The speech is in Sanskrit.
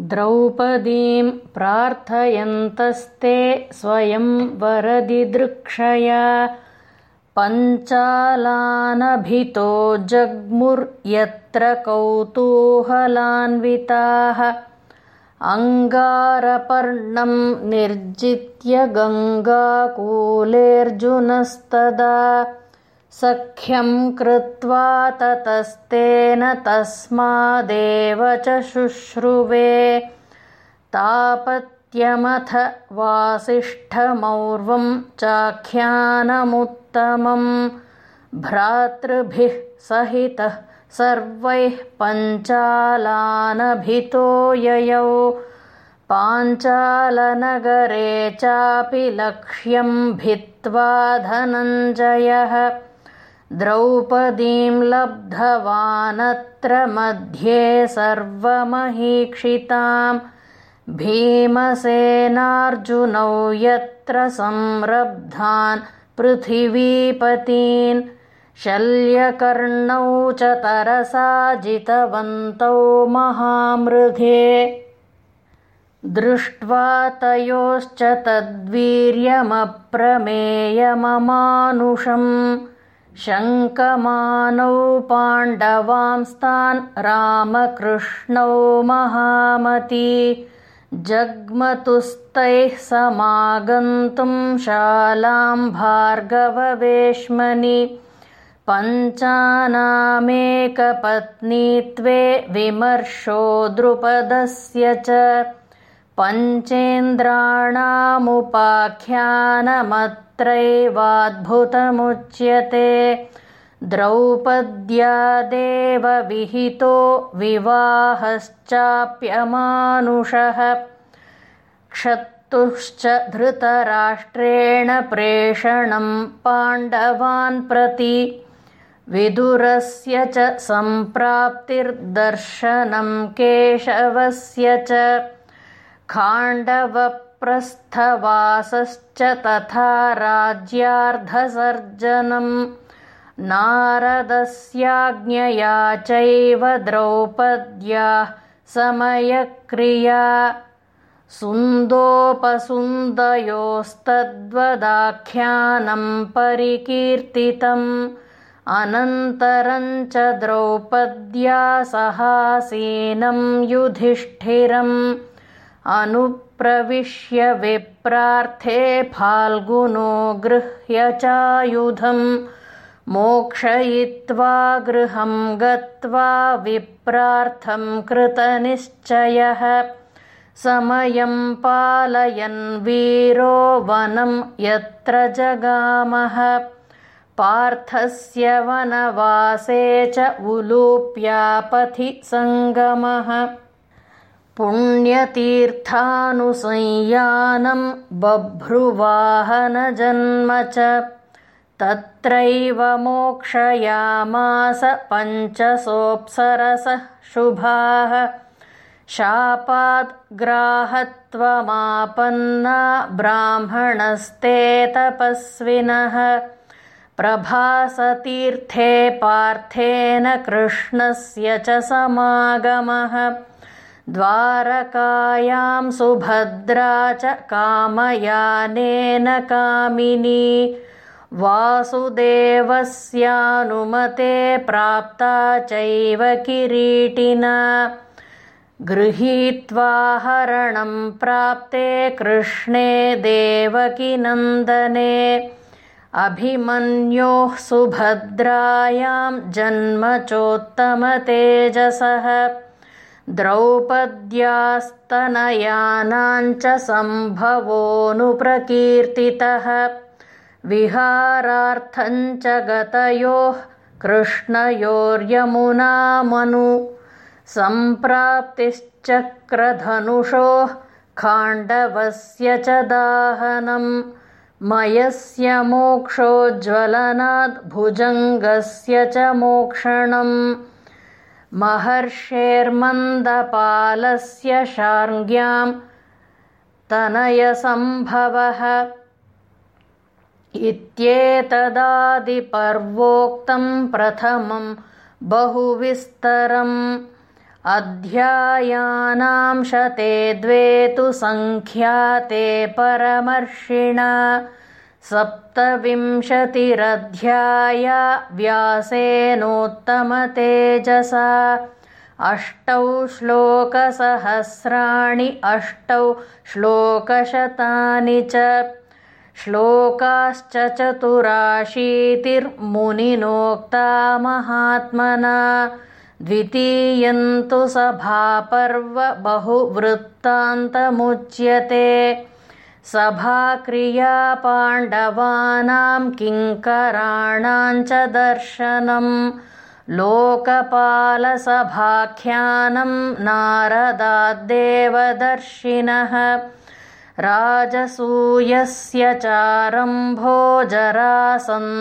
द्रौपदीं प्रार्थयन्तस्ते स्वयं वरदिदृक्षया पञ्चालानभितो जग्मुर्यत्र कौतूहलान्विताः। अङ्गारपर्णं निर्जित्य गङ्गाकूलेऽर्जुनस्तदा सख्यं कृत्वा ततस्तेन तस्मादेव च शुश्रुवे। तापत्यमथ वासिष्ठमौर्वं चाख्यानमुत्तमं। भ्रातृभिः सहितः सर्वैः पञ्चालानभितो ययौ। पाञ्चालनगरे चापि लक्ष्यं भित्त्वा धनञ्जयः द्रौपदीं लब्धवानत्र मध्ये सर्वमहीक्षितां भीमसेनार्जुनौ यत्र संरब्धान् पृथिवीपतीन् शल्यकर्णौ च तरसा जितवन्तौ महामृगे दृष्ट्वा तयोश्च तद्वीर्यमप्रमेयममानुषम् शङ्कमानौ पाण्डवांस्तान् रामकृष्णौ महामती जग्मतुस्तैः समागन्तुं शालां भार्गववेश्मनि पञ्चानामेकपत्नीत्वे विमर्शो द्रुपदस्य च पञ्चेन्द्राणामुपाख्यानमत्रैवाद्भुतमुच्यते द्रौपद्यादेव विहितो विवाहश्चाप्यमानुषः। क्षत्तुश्च धृतराष्ट्रेण प्रेषणं पाण्डवान् प्रति विदुरस्य च सम्प्राप्तिर्दर्शनं केशवस्य च खाण्डवप्रस्थवासश्च तथा राज्यार्धसर्जनम्। नारदस्याज्ञया चैव द्रौपद्याः समयक्रिया। सुन्दोपसुन्दयोस्तद्वदाख्यानं परिकीर्तितम्। अनन्तरञ्च द्रौपद्या सहासीनं युधिष्ठिरम् अनुप्रविश्य विप्रार्थे फाल्गुनो गृह्य चायुधम्। मोक्षयित्वा गृहं गत्वा विप्रार्थं कृतनिश्चयः। समयं पालयन् वीरो वनं यत्र जगामः। पार्थस्य वनवासे च उलूप्यापथि सङ्गमः पुण्यतीर्थानुसंयानं बभ्रुवाहनजन्म च तत्रैव मोक्षयामास पञ्चसोऽप्सरसः शुभाः। शापाद्ग्राहत्वमापन्ना ब्राह्मणस्ते तपस्विनः। प्रभासतीर्थे पार्थेन कृष्णस्य च समागमः द्वारकायां सुभद्रा च कामयानेन कामिनी। वासुदेवस्यानुमते प्राप्ता चैव किरीटिना। गृहीत्वा हरणं प्राप्ते कृष्णे देवकिनन्दने। अभिमन्योः सुभद्रायां जन्मचोत्तमतेजसः द्रौपद्यास्तनयानाञ्च सम्भवोऽनुप्रकीर्तितः विहारार्थञ्च गतयोः कृष्णयोर्यमुनामनु। सम्प्राप्तिश्चक्रधनुषोः खाण्डवस्य च दाहनम् मयस्य मोक्षोज्ज्वलनाद्भुजङ्गस्य च मोक्षणम् महर्षेर्मन्दपालस्य शार्ङ्ग्यां तनयसम्भवः। इत्येतदादिपर्वोक्तं प्रथमं बहुविस्तरम्। अध्यायानां शते द्वे तु सङ्ख्याते परमर्षिण सप्तविंशतिरध्याया व्यासेनोत्तमतेजसा। अष्टौ श्लोकसहस्राणि अष्टौ श्लोकशतानि च श्लोकाश्च चतुराशीतिर्मुनिनोक्ता महात्मना। द्वितीयन्तु सभापर्व बहुवृत्तान्तमुच्यते सभाक्रिया पाण्डवानां किङ्कराणां च दर्शनम् लोकपालसभाख्यानं नारदाद्देवदर्शिनः राजसूयस्य चारम्भो जरासन्धवधस्तथा